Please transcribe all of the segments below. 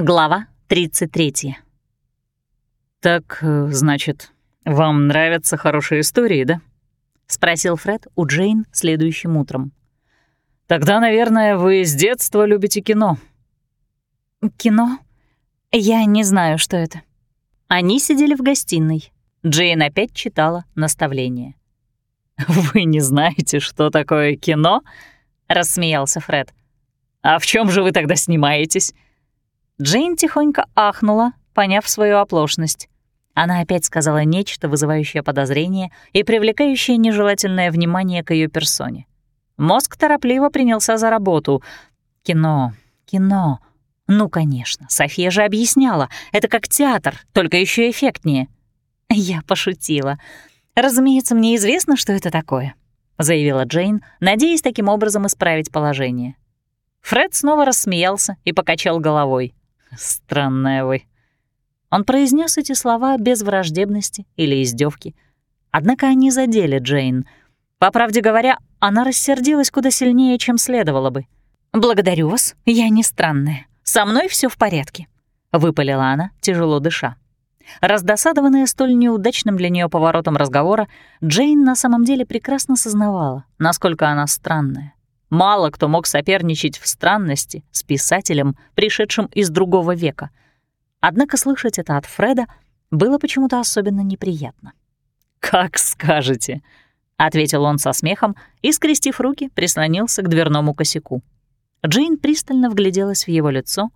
Глава 33. «Так, э, значит, вам нравятся хорошие истории, да?» — спросил Фред у Джейн следующим утром. «Тогда, наверное, вы с детства любите кино». «Кино? Я не знаю, что это». Они сидели в гостиной. Джейн опять читала наставление. «Вы не знаете, что такое кино?» — рассмеялся Фред. «А в чем же вы тогда снимаетесь?» Джейн тихонько ахнула, поняв свою оплошность. Она опять сказала нечто, вызывающее подозрение и привлекающее нежелательное внимание к ее персоне. Мозг торопливо принялся за работу. Кино, кино. Ну, конечно, София же объясняла. Это как театр, только еще эффектнее. Я пошутила. Разумеется, мне известно, что это такое, заявила Джейн, надеясь таким образом исправить положение. Фред снова рассмеялся и покачал головой. «Странная вы». Он произнес эти слова без враждебности или издевки. Однако они задели Джейн. По правде говоря, она рассердилась куда сильнее, чем следовало бы. «Благодарю вас, я не странная. Со мной все в порядке», — выпалила она, тяжело дыша. Раздосадованная столь неудачным для нее поворотом разговора, Джейн на самом деле прекрасно сознавала, насколько она странная. Мало кто мог соперничать в странности с писателем, пришедшим из другого века. Однако слышать это от Фреда было почему-то особенно неприятно. «Как скажете», — ответил он со смехом и, скрестив руки, прислонился к дверному косяку. Джейн пристально вгляделась в его лицо,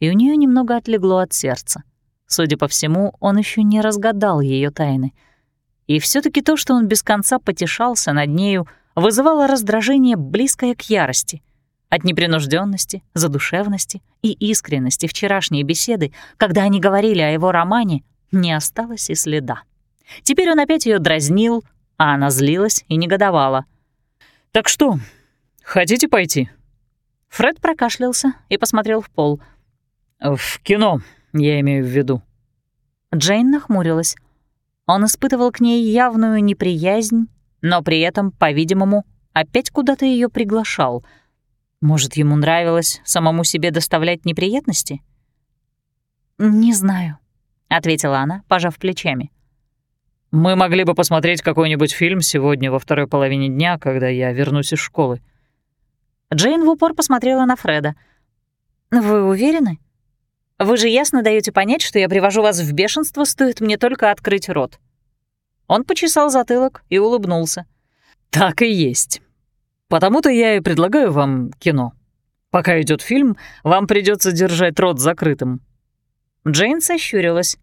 и у нее немного отлегло от сердца. Судя по всему, он еще не разгадал ее тайны. И все таки то, что он без конца потешался над нею, — вызывало раздражение, близкое к ярости. От непринужденности, задушевности и искренности вчерашней беседы, когда они говорили о его романе, не осталось и следа. Теперь он опять ее дразнил, а она злилась и негодовала. «Так что, хотите пойти?» Фред прокашлялся и посмотрел в пол. «В кино, я имею в виду». Джейн нахмурилась. Он испытывал к ней явную неприязнь но при этом, по-видимому, опять куда-то ее приглашал. Может, ему нравилось самому себе доставлять неприятности? «Не знаю», — ответила она, пожав плечами. «Мы могли бы посмотреть какой-нибудь фильм сегодня во второй половине дня, когда я вернусь из школы». Джейн в упор посмотрела на Фреда. «Вы уверены? Вы же ясно даете понять, что я привожу вас в бешенство, стоит мне только открыть рот». Он почесал затылок и улыбнулся. «Так и есть. Потому-то я и предлагаю вам кино. Пока идет фильм, вам придется держать рот закрытым». Джейн сощурилась.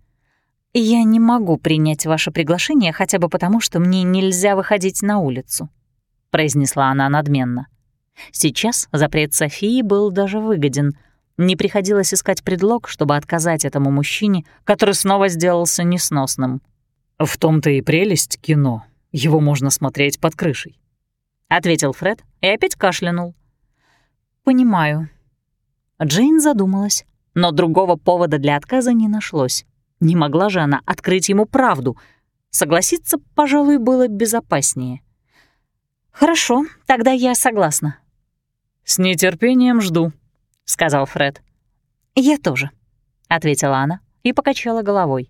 «Я не могу принять ваше приглашение хотя бы потому, что мне нельзя выходить на улицу», — произнесла она надменно. Сейчас запрет Софии был даже выгоден. Не приходилось искать предлог, чтобы отказать этому мужчине, который снова сделался несносным. «В том-то и прелесть кино. Его можно смотреть под крышей», — ответил Фред и опять кашлянул. «Понимаю». Джейн задумалась, но другого повода для отказа не нашлось. Не могла же она открыть ему правду. Согласиться, пожалуй, было безопаснее. «Хорошо, тогда я согласна». «С нетерпением жду», — сказал Фред. «Я тоже», — ответила она и покачала головой.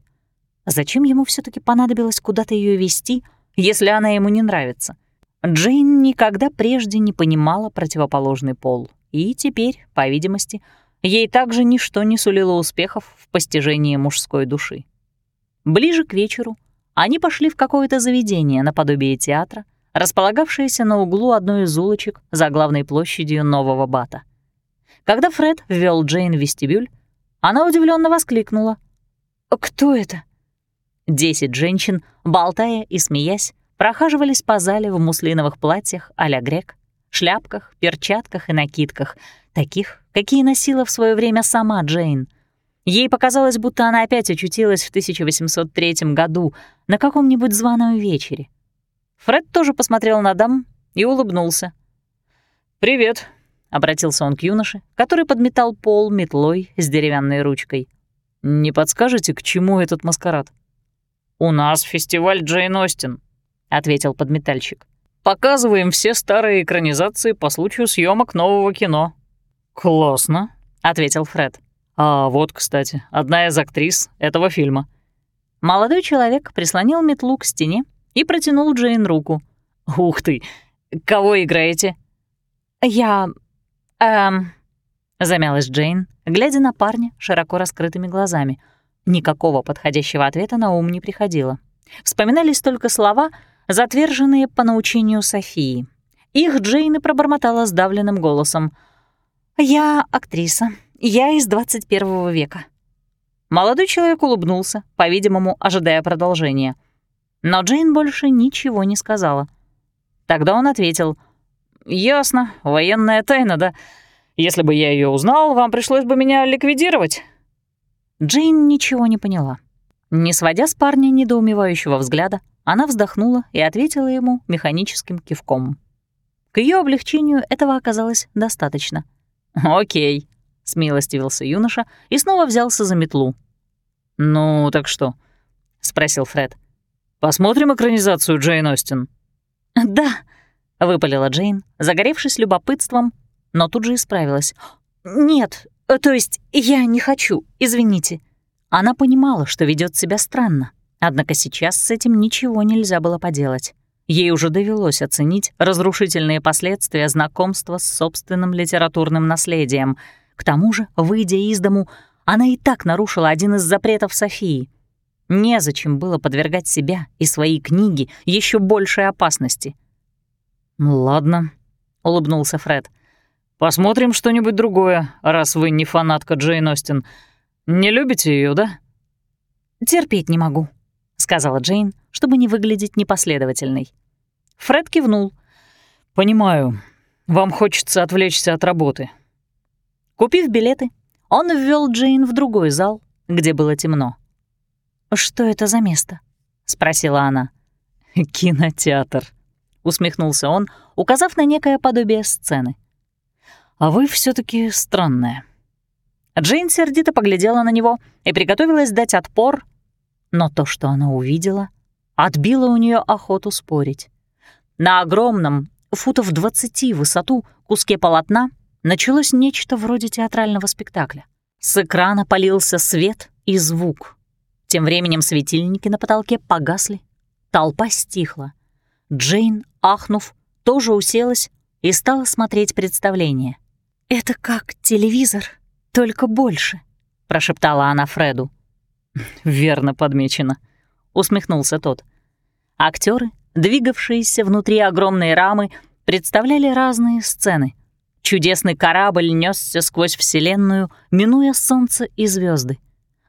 Зачем ему все таки понадобилось куда-то ее вести, если она ему не нравится? Джейн никогда прежде не понимала противоположный пол, и теперь, по видимости, ей также ничто не сулило успехов в постижении мужской души. Ближе к вечеру они пошли в какое-то заведение наподобие театра, располагавшееся на углу одной из улочек за главной площадью Нового Бата. Когда Фред ввел Джейн в вестибюль, она удивленно воскликнула. «Кто это?» Десять женщин, болтая и смеясь, прохаживались по зале в муслиновых платьях а-ля грек, шляпках, перчатках и накидках, таких, какие носила в свое время сама Джейн. Ей показалось, будто она опять очутилась в 1803 году на каком-нибудь званом вечере. Фред тоже посмотрел на дам и улыбнулся. «Привет», — обратился он к юноше, который подметал пол метлой с деревянной ручкой. «Не подскажете, к чему этот маскарад?» «У нас фестиваль Джейн Остин», — ответил подметальщик. «Показываем все старые экранизации по случаю съемок нового кино». «Классно», — ответил Фред. А вот, кстати, одна из актрис этого фильма. Молодой человек прислонил метлу к стене и протянул Джейн руку. «Ух ты! Кого играете?» «Я... эм...» — замялась Джейн, глядя на парня широко раскрытыми глазами. Никакого подходящего ответа на ум не приходило. Вспоминались только слова, затверженные по научению Софии. Их Джейн и пробормотала сдавленным голосом. «Я актриса. Я из 21 века». Молодой человек улыбнулся, по-видимому, ожидая продолжения. Но Джейн больше ничего не сказала. Тогда он ответил. «Ясно, военная тайна, да? Если бы я ее узнал, вам пришлось бы меня ликвидировать». Джейн ничего не поняла. Не сводя с парня недоумевающего взгляда, она вздохнула и ответила ему механическим кивком. К ее облегчению этого оказалось достаточно. «Окей», — смилостивился юноша и снова взялся за метлу. «Ну, так что?» — спросил Фред. «Посмотрим экранизацию Джейн Остин?» «Да», — выпалила Джейн, загоревшись любопытством, но тут же исправилась. «Нет, то есть я не хочу, извините». Она понимала, что ведет себя странно, однако сейчас с этим ничего нельзя было поделать. Ей уже довелось оценить разрушительные последствия знакомства с собственным литературным наследием. К тому же, выйдя из дому, она и так нарушила один из запретов Софии. Незачем было подвергать себя и свои книги еще большей опасности. «Ну «Ладно», — улыбнулся Фред. «Посмотрим что-нибудь другое, раз вы не фанатка Джейн Остин. Не любите ее, да?» «Терпеть не могу», — сказала Джейн, чтобы не выглядеть непоследовательной. Фред кивнул. «Понимаю. Вам хочется отвлечься от работы». Купив билеты, он ввел Джейн в другой зал, где было темно. «Что это за место?» — спросила она. «Кинотеатр», — усмехнулся он, указав на некое подобие сцены. «А вы все таки странная». Джейн сердито поглядела на него и приготовилась дать отпор, но то, что она увидела, отбило у нее охоту спорить. На огромном, футов 20 в высоту, куске полотна началось нечто вроде театрального спектакля. С экрана полился свет и звук. Тем временем светильники на потолке погасли, толпа стихла. Джейн, ахнув, тоже уселась и стала смотреть представление. «Это как телевизор, только больше», — прошептала она Фреду. «Верно подмечено», — усмехнулся тот. Актеры двигавшиеся внутри огромной рамы, представляли разные сцены. Чудесный корабль несся сквозь Вселенную, минуя солнце и звезды.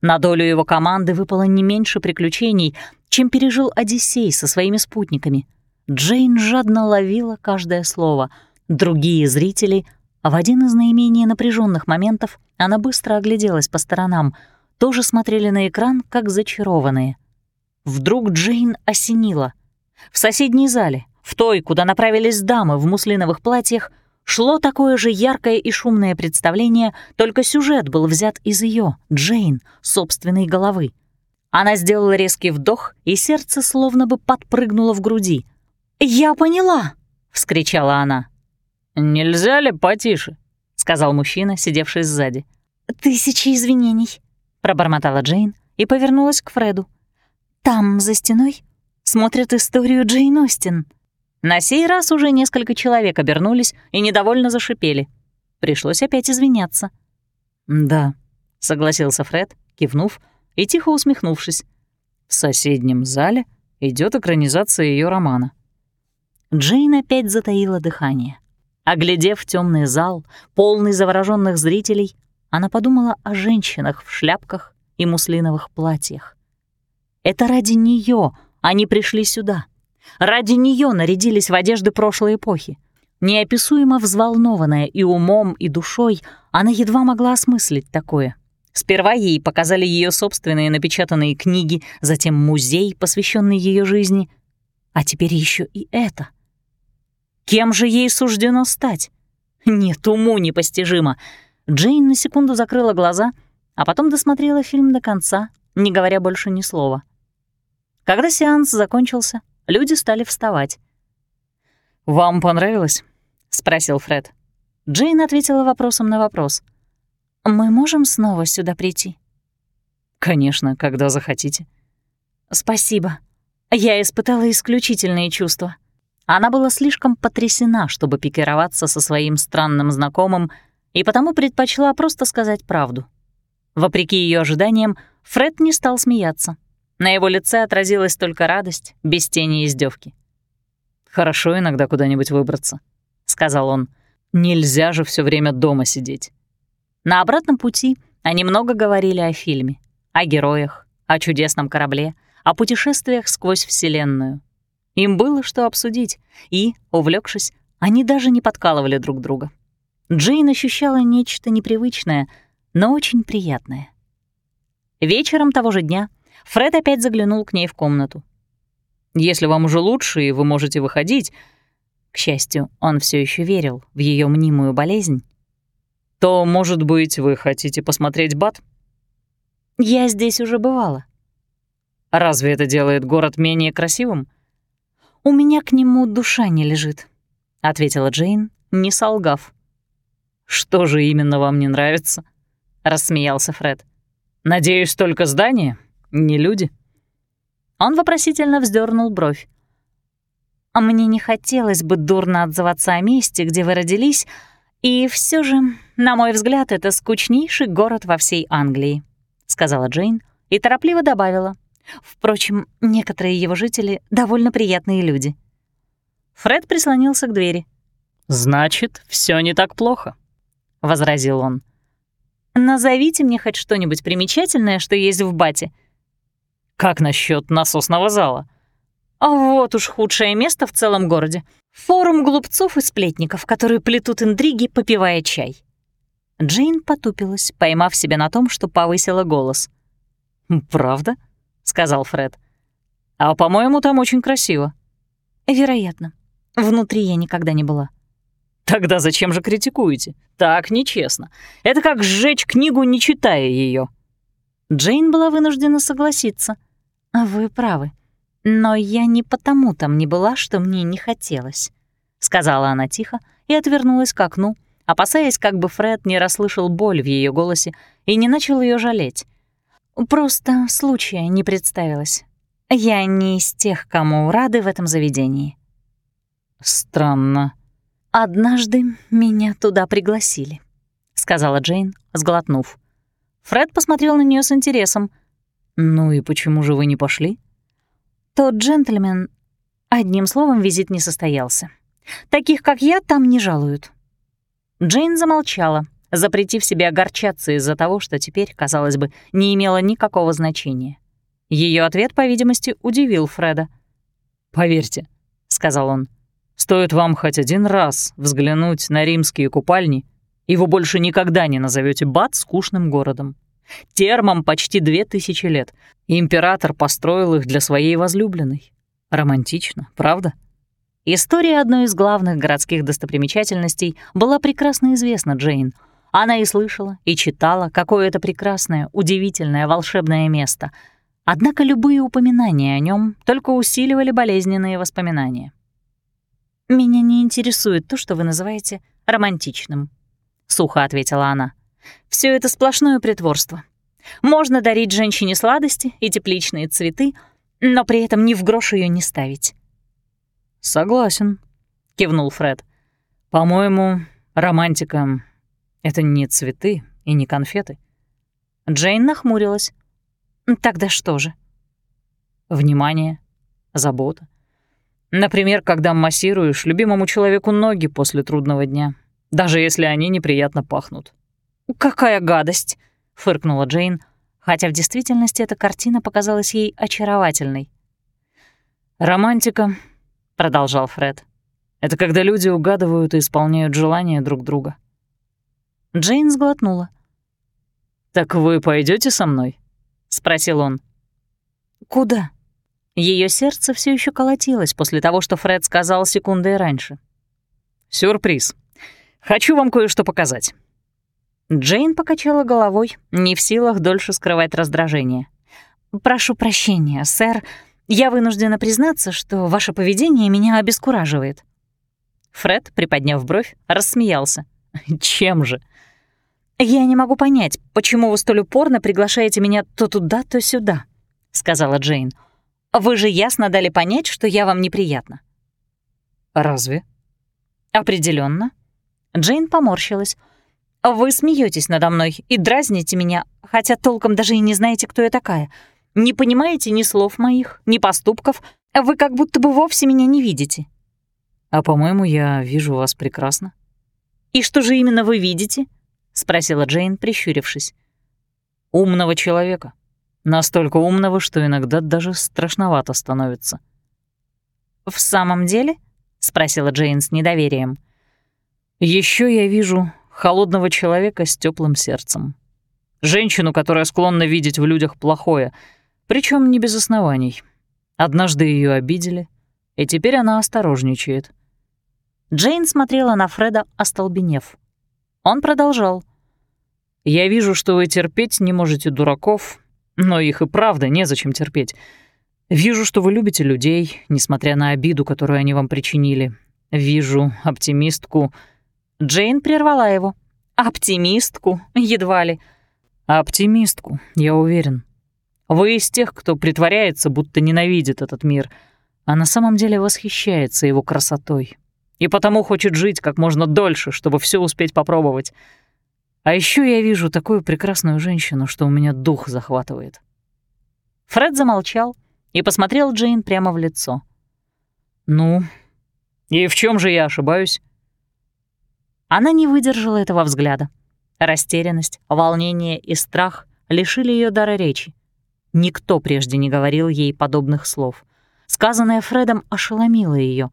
На долю его команды выпало не меньше приключений, чем пережил Одиссей со своими спутниками. Джейн жадно ловила каждое слово. Другие зрители, в один из наименее напряженных моментов она быстро огляделась по сторонам, тоже смотрели на экран, как зачарованные. Вдруг Джейн осенила. В соседней зале, в той, куда направились дамы в муслиновых платьях, шло такое же яркое и шумное представление, только сюжет был взят из ее, Джейн, собственной головы. Она сделала резкий вдох, и сердце словно бы подпрыгнуло в груди. «Я поняла!» — вскричала она. «Нельзя ли потише?» — сказал мужчина, сидевший сзади. «Тысячи извинений», — пробормотала Джейн и повернулась к Фреду. «Там, за стеной, смотрят историю Джейн Остин». На сей раз уже несколько человек обернулись и недовольно зашипели. Пришлось опять извиняться. «Да», — согласился Фред, кивнув и тихо усмехнувшись. «В соседнем зале идет экранизация ее романа». Джейн опять затаила дыхание. Оглядев темный зал, полный завороженных зрителей, она подумала о женщинах в шляпках и муслиновых платьях. Это ради нее они пришли сюда. Ради нее нарядились в одежды прошлой эпохи. Неописуемо взволнованная и умом, и душой, она едва могла осмыслить такое. Сперва ей показали ее собственные напечатанные книги, затем музей, посвященный ее жизни, а теперь еще и это. Кем же ей суждено стать? Нет, уму непостижимо. Джейн на секунду закрыла глаза, а потом досмотрела фильм до конца, не говоря больше ни слова. Когда сеанс закончился, люди стали вставать. «Вам понравилось?» — спросил Фред. Джейн ответила вопросом на вопрос. «Мы можем снова сюда прийти?» «Конечно, когда захотите». «Спасибо. Я испытала исключительные чувства». Она была слишком потрясена, чтобы пикироваться со своим странным знакомым, и потому предпочла просто сказать правду. Вопреки ее ожиданиям, Фред не стал смеяться. На его лице отразилась только радость, без тени издевки. «Хорошо иногда куда-нибудь выбраться», — сказал он. «Нельзя же все время дома сидеть». На обратном пути они много говорили о фильме, о героях, о чудесном корабле, о путешествиях сквозь Вселенную. Им было что обсудить, и, увлекшись, они даже не подкалывали друг друга. Джейн ощущала нечто непривычное, но очень приятное. Вечером того же дня Фред опять заглянул к ней в комнату. «Если вам уже лучше, и вы можете выходить...» К счастью, он все еще верил в ее мнимую болезнь. «То, может быть, вы хотите посмотреть Бат?» «Я здесь уже бывала». «Разве это делает город менее красивым?» «У меня к нему душа не лежит», — ответила Джейн, не солгав. «Что же именно вам не нравится?» — рассмеялся Фред. «Надеюсь, только здание, не люди?» Он вопросительно вздернул бровь. «А мне не хотелось бы дурно отзываться о месте, где вы родились, и все же, на мой взгляд, это скучнейший город во всей Англии», — сказала Джейн и торопливо добавила. Впрочем, некоторые его жители — довольно приятные люди. Фред прислонился к двери. «Значит, все не так плохо», — возразил он. «Назовите мне хоть что-нибудь примечательное, что есть в Бате». «Как насчет насосного зала?» А вот уж худшее место в целом городе. Форум глупцов и сплетников, которые плетут интриги, попивая чай. Джейн потупилась, поймав себя на том, что повысила голос. «Правда?» Сказал Фред. «А, по-моему, там очень красиво». «Вероятно. Внутри я никогда не была». «Тогда зачем же критикуете? Так нечестно. Это как сжечь книгу, не читая ее. Джейн была вынуждена согласиться. «Вы правы. Но я не потому там не была, что мне не хотелось», — сказала она тихо и отвернулась к окну, опасаясь, как бы Фред не расслышал боль в ее голосе и не начал ее жалеть. Просто случая не представилось. Я не из тех, кому рады в этом заведении. Странно. Однажды меня туда пригласили, сказала Джейн, сглотнув. Фред посмотрел на нее с интересом. Ну и почему же вы не пошли? Тот джентльмен... Одним словом, визит не состоялся. Таких, как я, там не жалуют. Джейн замолчала, запретив себе огорчаться из-за того, что теперь, казалось бы, не имело никакого значения. Ее ответ, по видимости, удивил Фреда. «Поверьте», — сказал он, — «стоит вам хоть один раз взглянуть на римские купальни, и вы больше никогда не назовете Бат скучным городом. Термам почти две тысячи лет, император построил их для своей возлюбленной. Романтично, правда?» История одной из главных городских достопримечательностей была прекрасно известна Джейн — она и слышала, и читала, какое это прекрасное, удивительное, волшебное место. Однако любые упоминания о нем только усиливали болезненные воспоминания. «Меня не интересует то, что вы называете романтичным», — сухо ответила она. Все это сплошное притворство. Можно дарить женщине сладости и тепличные цветы, но при этом ни в грош ее не ставить». «Согласен», — кивнул Фред. «По-моему, романтика это не цветы и не конфеты. Джейн нахмурилась. Тогда что же? Внимание, забота. Например, когда массируешь любимому человеку ноги после трудного дня, даже если они неприятно пахнут. «Какая гадость!» — фыркнула Джейн, хотя в действительности эта картина показалась ей очаровательной. «Романтика», — продолжал Фред, — «это когда люди угадывают и исполняют желания друг друга. Джейн сглотнула. «Так вы пойдете со мной?» — спросил он. «Куда?» Ее сердце все еще колотилось после того, что Фред сказал секундой раньше. «Сюрприз. Хочу вам кое-что показать». Джейн покачала головой, не в силах дольше скрывать раздражение. «Прошу прощения, сэр. Я вынуждена признаться, что ваше поведение меня обескураживает». Фред, приподняв бровь, рассмеялся. «Чем же?» «Я не могу понять, почему вы столь упорно приглашаете меня то туда, то сюда», — сказала Джейн. «Вы же ясно дали понять, что я вам неприятна». «Разве?» Определенно. Джейн поморщилась. «Вы смеетесь надо мной и дразните меня, хотя толком даже и не знаете, кто я такая. Не понимаете ни слов моих, ни поступков. Вы как будто бы вовсе меня не видите». «А, по-моему, я вижу вас прекрасно». «И что же именно вы видите?» — спросила Джейн, прищурившись. «Умного человека. Настолько умного, что иногда даже страшновато становится». «В самом деле?» — спросила Джейн с недоверием. Еще я вижу холодного человека с теплым сердцем. Женщину, которая склонна видеть в людях плохое, причем не без оснований. Однажды ее обидели, и теперь она осторожничает». Джейн смотрела на Фреда, остолбенев. Он продолжал. «Я вижу, что вы терпеть не можете дураков, но их и правда незачем терпеть. Вижу, что вы любите людей, несмотря на обиду, которую они вам причинили. Вижу оптимистку...» Джейн прервала его. «Оптимистку? Едва ли». «Оптимистку, я уверен. Вы из тех, кто притворяется, будто ненавидит этот мир, а на самом деле восхищается его красотой, и потому хочет жить как можно дольше, чтобы все успеть попробовать. А еще я вижу такую прекрасную женщину, что у меня дух захватывает». Фред замолчал и посмотрел Джейн прямо в лицо. «Ну, и в чем же я ошибаюсь?» Она не выдержала этого взгляда. Растерянность, волнение и страх лишили ее дара речи. Никто прежде не говорил ей подобных слов. Сказанное Фредом ошеломило ее.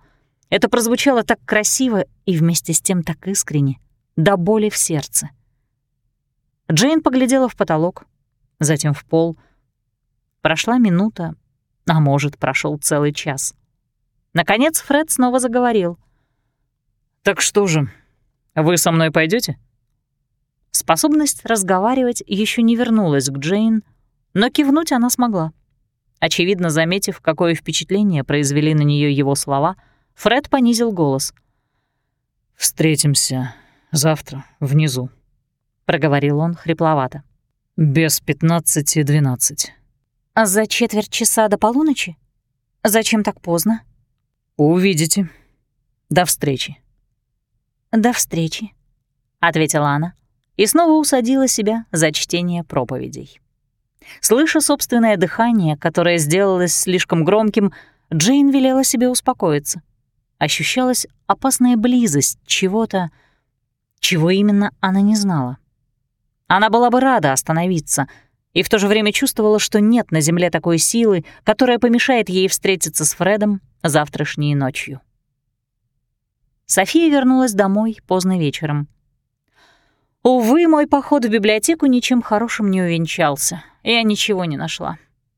Это прозвучало так красиво и вместе с тем так искренне, до боли в сердце. Джейн поглядела в потолок, затем в пол. Прошла минута, а может, прошел целый час. Наконец Фред снова заговорил. «Так что же, вы со мной пойдете? Способность разговаривать еще не вернулась к Джейн, но кивнуть она смогла. Очевидно, заметив, какое впечатление произвели на нее его слова, Фред понизил голос. «Встретимся завтра внизу», — проговорил он хрипловато. «Без пятнадцати двенадцать». «А за четверть часа до полуночи? Зачем так поздно?» «Увидите. До встречи». «До встречи», — ответила она и снова усадила себя за чтение проповедей. Слыша собственное дыхание, которое сделалось слишком громким, Джейн велела себе успокоиться. Ощущалась опасная близость чего-то, чего именно она не знала. Она была бы рада остановиться, и в то же время чувствовала, что нет на земле такой силы, которая помешает ей встретиться с Фредом завтрашней ночью. София вернулась домой поздно вечером. Увы, мой поход в библиотеку ничем хорошим не увенчался. Я ничего не нашла.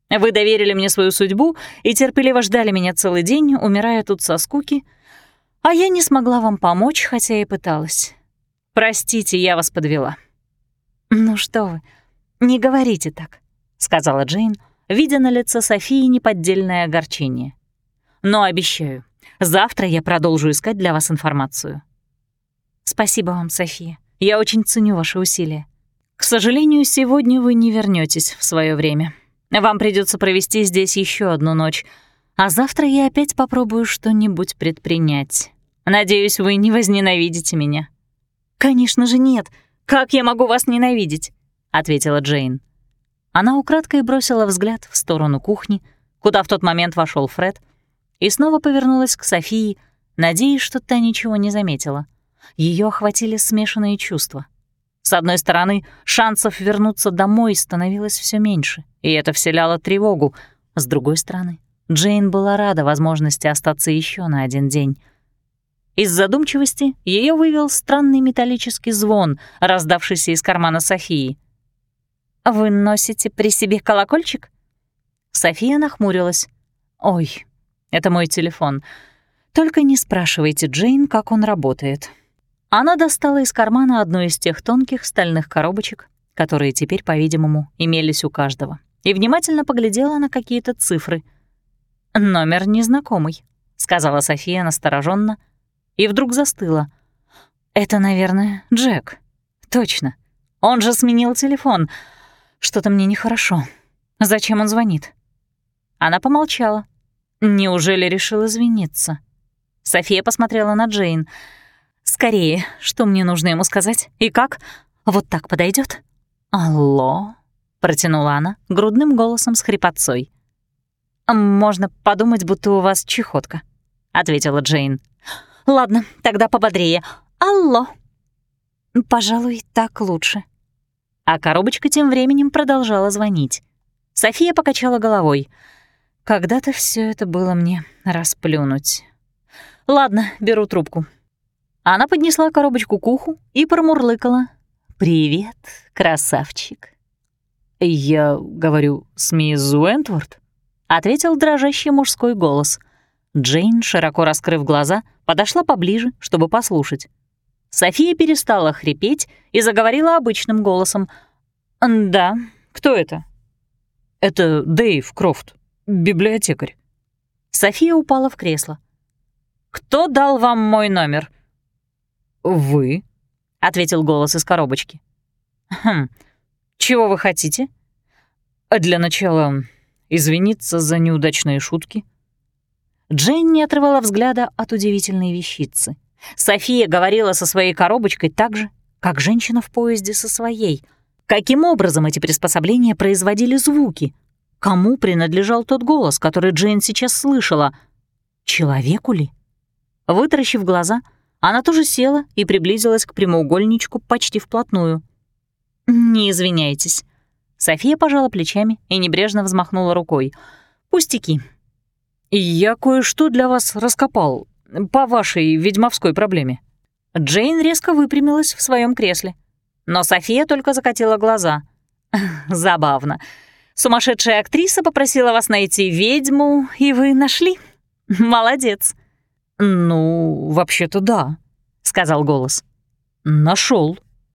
Вы доверили мне свою судьбу и терпеливо ждали меня целый день, умирая тут со скуки, а я не смогла вам помочь, хотя и пыталась. Простите, я вас подвела. «Ну что вы, не говорите так», — сказала Джейн, видя на лице Софии неподдельное огорчение. «Но обещаю, завтра я продолжу искать для вас информацию». «Спасибо вам, София. Я очень ценю ваши усилия. К сожалению, сегодня вы не вернетесь в свое время. Вам придется провести здесь еще одну ночь, а завтра я опять попробую что-нибудь предпринять. Надеюсь, вы не возненавидите меня». «Конечно же нет. Как я могу вас ненавидеть?» — ответила Джейн. Она украдкой бросила взгляд в сторону кухни, куда в тот момент вошел Фред, и снова повернулась к Софии, надеясь, что та ничего не заметила — ее охватили смешанные чувства. С одной стороны, шансов вернуться домой становилось все меньше, и это вселяло тревогу. С другой стороны, Джейн была рада возможности остаться еще на один день. Из задумчивости ее вывел странный металлический звон, раздавшийся из кармана Софии. «Вы носите при себе колокольчик?» София нахмурилась. «Ой, это мой телефон. Только не спрашивайте Джейн, как он работает. Она достала из кармана одну из тех тонких стальных коробочек, которые теперь, по-видимому, имелись у каждого, и внимательно поглядела на какие-то цифры. «Номер незнакомый», — сказала София настороженно, и вдруг застыла. «Это, наверное, Джек. Точно. Он же сменил телефон. Что-то мне нехорошо. Зачем он звонит? Она помолчала. Неужели решил извиниться? София посмотрела на Джейн. «Скорее, что мне нужно ему сказать? И как? Вот так подойдет? «Алло?» — протянула она грудным голосом с хрипотцой. «Можно подумать, будто у вас чехотка», — ответила Джейн. «Ладно, тогда пободрее. Алло!» «Пожалуй, так лучше». А коробочка тем временем продолжала звонить. София покачала головой. «Когда-то все это было мне расплюнуть». «Ладно, беру трубку». Она поднесла коробочку к уху и промурлыкала. «Привет, красавчик». «Я говорю с мисс Уэнтворд?» — ответил дрожащий мужской голос. Джейн, широко раскрыв глаза, подошла поближе, чтобы послушать. София перестала хрипеть и заговорила обычным голосом. «Да, кто это?» «Это Дэйв Крофт, библиотекарь». София упала в кресло. «Кто дал вам мой номер?» «Вы», — ответил голос из коробочки. «Хм, чего вы хотите?» «Для начала извиниться за неудачные шутки». Джейн не отрывала взгляда от удивительной вещицы. София говорила со своей коробочкой так же, как женщина в поезде со своей. Каким образом эти приспособления производили звуки? Кому принадлежал тот голос, который Джейн сейчас слышала? Человеку ли? Вытаращив глаза, она тоже села и приблизилась к прямоугольничку почти вплотную. «Не извиняйтесь». София пожала плечами и небрежно взмахнула рукой. «Пустяки». «Я кое-что для вас раскопал по вашей ведьмовской проблеме». Джейн резко выпрямилась в своем кресле. Но София только закатила глаза. «Забавно. Сумасшедшая актриса попросила вас найти ведьму, и вы нашли? Молодец». «Ну, вообще-то да», — сказал голос. Нашел.